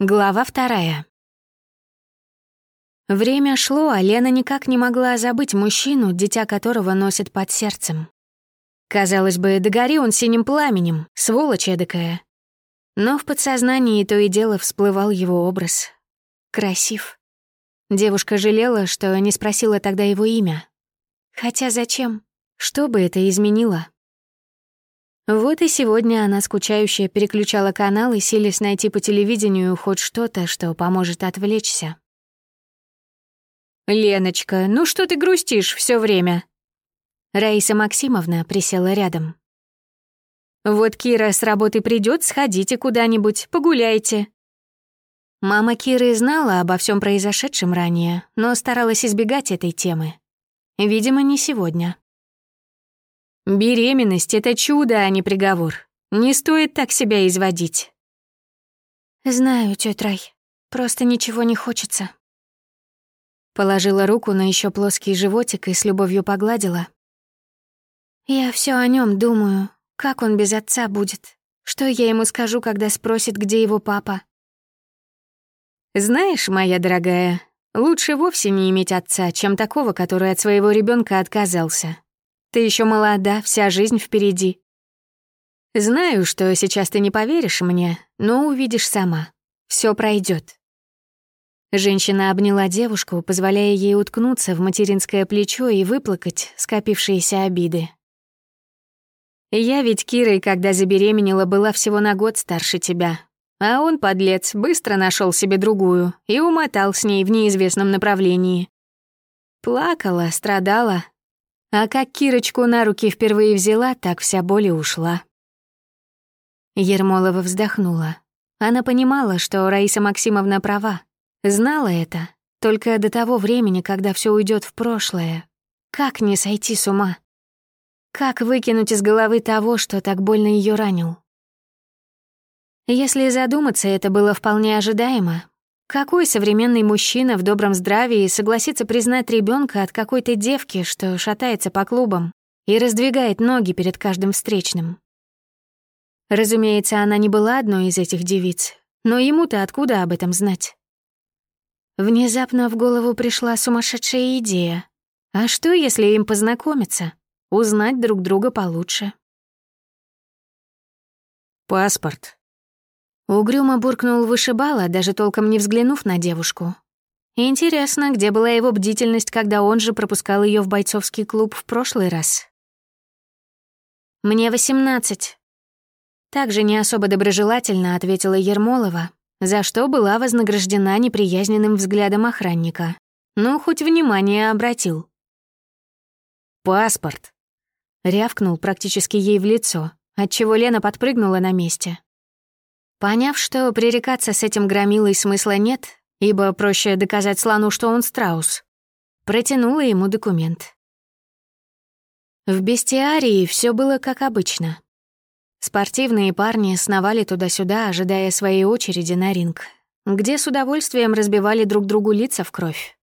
Глава вторая. Время шло, а Лена никак не могла забыть мужчину, дитя которого носит под сердцем. Казалось бы, догори он синим пламенем, сволочь эдакая. Но в подсознании то и дело всплывал его образ. Красив. Девушка жалела, что не спросила тогда его имя. Хотя зачем? Что бы это изменило? Вот и сегодня она скучающе переключала каналы, силясь найти по телевидению хоть что-то, что поможет отвлечься. «Леночка, ну что ты грустишь все время?» Раиса Максимовна присела рядом. «Вот Кира с работы придет, сходите куда-нибудь, погуляйте». Мама Киры знала обо всем произошедшем ранее, но старалась избегать этой темы. Видимо, не сегодня. Беременность — это чудо, а не приговор. Не стоит так себя изводить. Знаю, тётя Рай, просто ничего не хочется. Положила руку на еще плоский животик и с любовью погладила. Я все о нем думаю, как он без отца будет. Что я ему скажу, когда спросит, где его папа? Знаешь, моя дорогая, лучше вовсе не иметь отца, чем такого, который от своего ребенка отказался. Ты еще молода, вся жизнь впереди. Знаю, что сейчас ты не поверишь мне, но увидишь сама. Все пройдет. Женщина обняла девушку, позволяя ей уткнуться в материнское плечо и выплакать скопившиеся обиды. Я ведь Кирой, когда забеременела, была всего на год старше тебя. А он, подлец, быстро нашел себе другую и умотал с ней в неизвестном направлении. Плакала, страдала, а как Кирочку на руки впервые взяла, так вся боль и ушла. Ермолова вздохнула. Она понимала, что Раиса Максимовна права. Знала это, только до того времени, когда все уйдет в прошлое. Как не сойти с ума? Как выкинуть из головы того, что так больно ее ранил? Если задуматься, это было вполне ожидаемо. Какой современный мужчина в добром здравии согласится признать ребенка от какой-то девки, что шатается по клубам и раздвигает ноги перед каждым встречным? Разумеется, она не была одной из этих девиц, но ему-то откуда об этом знать? Внезапно в голову пришла сумасшедшая идея. А что, если им познакомиться, узнать друг друга получше? «Паспорт», Угрюмо буркнул вышибала, даже толком не взглянув на девушку. Интересно, где была его бдительность, когда он же пропускал ее в бойцовский клуб в прошлый раз? «Мне восемнадцать». Также не особо доброжелательно ответила Ермолова, за что была вознаграждена неприязненным взглядом охранника. Ну, хоть внимание обратил. «Паспорт», — рявкнул практически ей в лицо, отчего Лена подпрыгнула на месте. Поняв, что пререкаться с этим громилой смысла нет, ибо проще доказать слону, что он страус, протянула ему документ. В бестиарии все было как обычно. Спортивные парни сновали туда-сюда, ожидая своей очереди на ринг, где с удовольствием разбивали друг другу лица в кровь.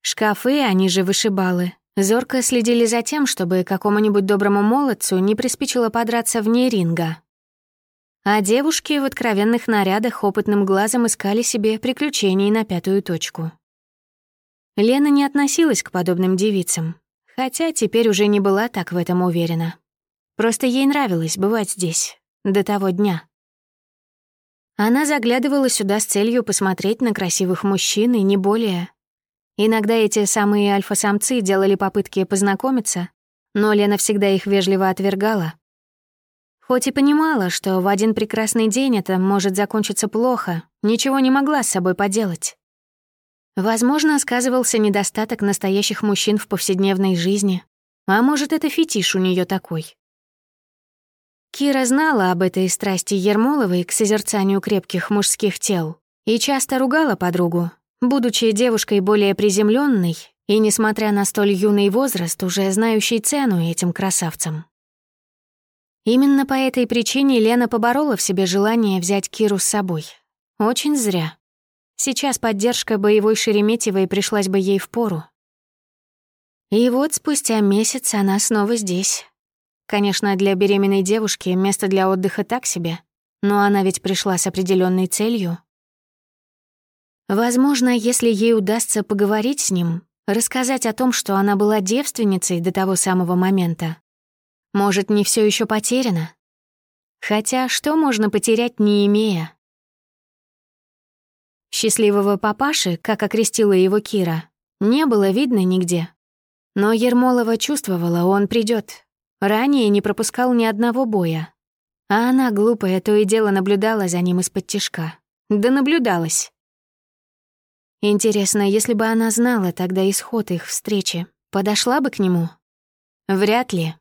Шкафы, они же вышибалы, зорко следили за тем, чтобы какому-нибудь доброму молодцу не приспичило подраться вне ринга, а девушки в откровенных нарядах опытным глазом искали себе приключений на пятую точку. Лена не относилась к подобным девицам, хотя теперь уже не была так в этом уверена. Просто ей нравилось бывать здесь, до того дня. Она заглядывала сюда с целью посмотреть на красивых мужчин и не более. Иногда эти самые альфа-самцы делали попытки познакомиться, но Лена всегда их вежливо отвергала, Хоть и понимала, что в один прекрасный день это может закончиться плохо, ничего не могла с собой поделать. Возможно, сказывался недостаток настоящих мужчин в повседневной жизни, а может, это фетиш у нее такой. Кира знала об этой страсти Ермоловой к созерцанию крепких мужских тел и часто ругала подругу, будучи девушкой более приземленной и, несмотря на столь юный возраст, уже знающей цену этим красавцам. Именно по этой причине Лена поборола в себе желание взять Киру с собой. Очень зря. Сейчас поддержка боевой Шереметьевой пришлась бы ей в пору. И вот спустя месяц она снова здесь. Конечно, для беременной девушки место для отдыха так себе, но она ведь пришла с определенной целью Возможно, если ей удастся поговорить с ним, рассказать о том, что она была девственницей до того самого момента, может, не все еще потеряно? Хотя что можно потерять, не имея? Счастливого папаши, как окрестила его Кира, не было видно нигде. Но Ермолова чувствовала, он придет. Ранее не пропускал ни одного боя. А она, глупая, то и дело наблюдала за ним из-под тишка. Да наблюдалась. Интересно, если бы она знала тогда исход их встречи, подошла бы к нему? Вряд ли.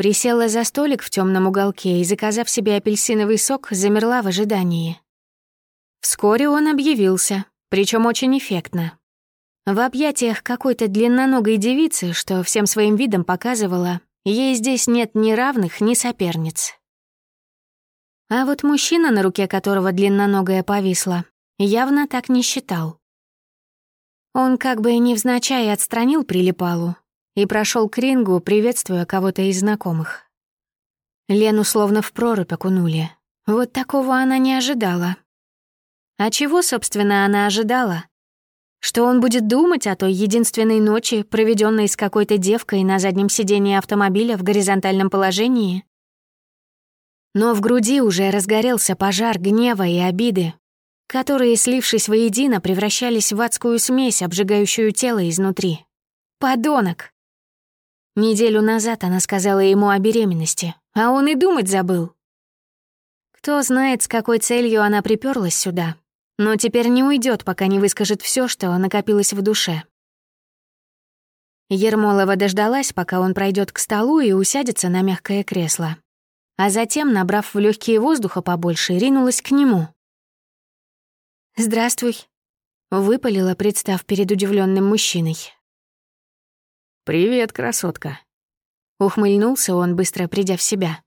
Присела за столик в темном уголке и, заказав себе апельсиновый сок, замерла в ожидании. Вскоре он объявился, причем очень эффектно. В объятиях какой-то длинноногой девицы, что всем своим видом показывала, ей здесь нет ни равных, ни соперниц. А вот мужчина, на руке которого длинноногая повисла, явно так не считал. Он как бы невзначай отстранил прилипалу и прошел к рингу, приветствуя кого-то из знакомых. Лену словно в прорубь окунули. Вот такого она не ожидала. А чего, собственно, она ожидала? Что он будет думать о той единственной ночи, проведенной с какой-то девкой на заднем сидении автомобиля в горизонтальном положении? Но в груди уже разгорелся пожар гнева и обиды, которые, слившись воедино, превращались в адскую смесь, обжигающую тело изнутри. Подонок! Неделю назад она сказала ему о беременности, а он и думать забыл. Кто знает, с какой целью она приперлась сюда, но теперь не уйдет, пока не выскажет все, что накопилось в душе. Ермолова дождалась, пока он пройдет к столу и усядется на мягкое кресло. А затем, набрав в легкие воздуха побольше, ринулась к нему. «Здравствуй», — выпалила, представ перед удивленным мужчиной. «Привет, красотка», — ухмыльнулся он, быстро придя в себя.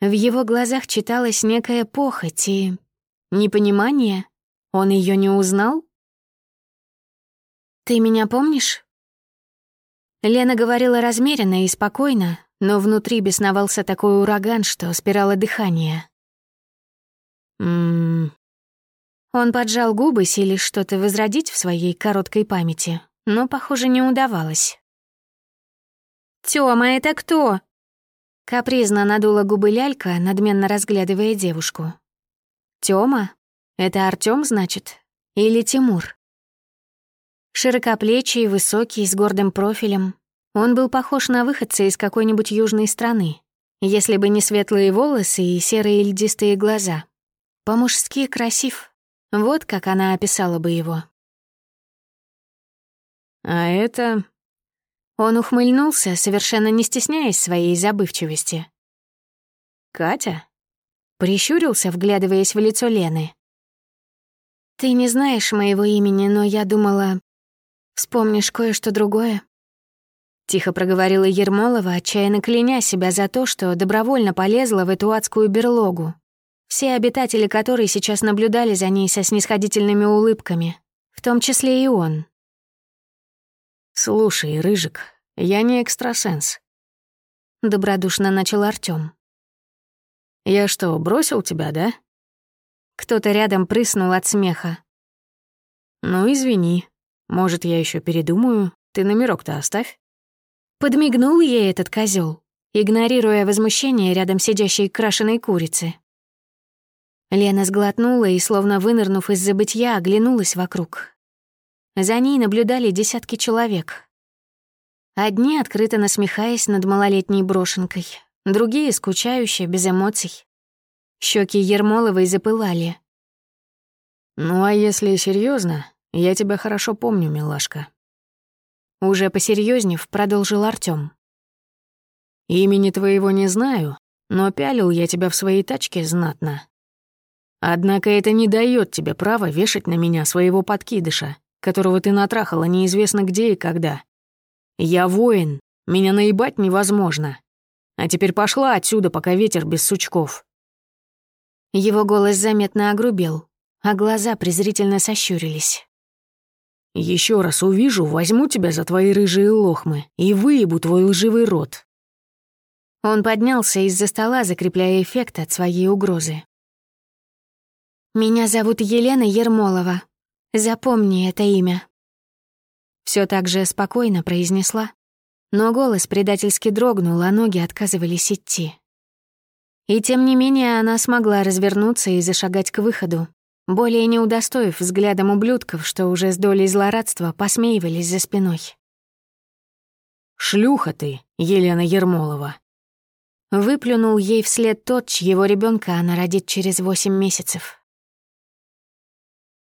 В его глазах читалась некая похоть и... непонимание. Он ее не узнал? «Ты меня помнишь?» Лена говорила размеренно и спокойно, но внутри бесновался такой ураган, что спирало дыхание. «Ммм, он поджал губы, силясь что-то возродить в своей короткой памяти, но, похоже, не удавалось. «Тёма, это кто?» Капризно надула губы лялька, надменно разглядывая девушку. «Тёма? Это Артём, значит? Или Тимур?» Широкоплечий, высокий, с гордым профилем. Он был похож на выходца из какой-нибудь южной страны, если бы не светлые волосы и серые льдистые глаза. По-мужски красив, вот как она описала бы его. «А это...» Он ухмыльнулся, совершенно не стесняясь своей забывчивости. «Катя?» Прищурился, вглядываясь в лицо Лены. «Ты не знаешь моего имени, но я думала... Вспомнишь кое-что другое?» Тихо проговорила Ермолова, отчаянно кляня себя за то, что добровольно полезла в эту адскую берлогу, все обитатели которой сейчас наблюдали за ней со снисходительными улыбками, в том числе и он. «Слушай, Рыжик, я не экстрасенс», — добродушно начал Артём. «Я что, бросил тебя, да?» Кто-то рядом прыснул от смеха. «Ну, извини. Может, я еще передумаю. Ты номерок-то оставь». Подмигнул ей этот козел, игнорируя возмущение рядом сидящей крашеной курицы. Лена сглотнула и, словно вынырнув из забытья, оглянулась вокруг. За ней наблюдали десятки человек. Одни открыто насмехаясь над малолетней брошенкой, другие скучающие, без эмоций. Щеки Ермоловой запылали. «Ну а если серьезно, я тебя хорошо помню, милашка». Уже посерьезнев, продолжил Артём. «Имени твоего не знаю, но пялил я тебя в своей тачке знатно. Однако это не дает тебе права вешать на меня своего подкидыша, которого ты натрахала неизвестно где и когда. Я воин, меня наебать невозможно. А теперь пошла отсюда, пока ветер без сучков». Его голос заметно огрубел, а глаза презрительно сощурились. Еще раз увижу, возьму тебя за твои рыжие лохмы и выебу твой лживый рот». Он поднялся из-за стола, закрепляя эффект от своей угрозы. Меня зовут Елена Ермолова. Запомни это имя». Все так же спокойно произнесла, но голос предательски дрогнул, а ноги отказывались идти. И тем не менее она смогла развернуться и зашагать к выходу, более не удостоив взглядом ублюдков, что уже с долей злорадства посмеивались за спиной. «Шлюха ты, Елена Ермолова!» Выплюнул ей вслед тот, чьего ребенка она родит через восемь месяцев.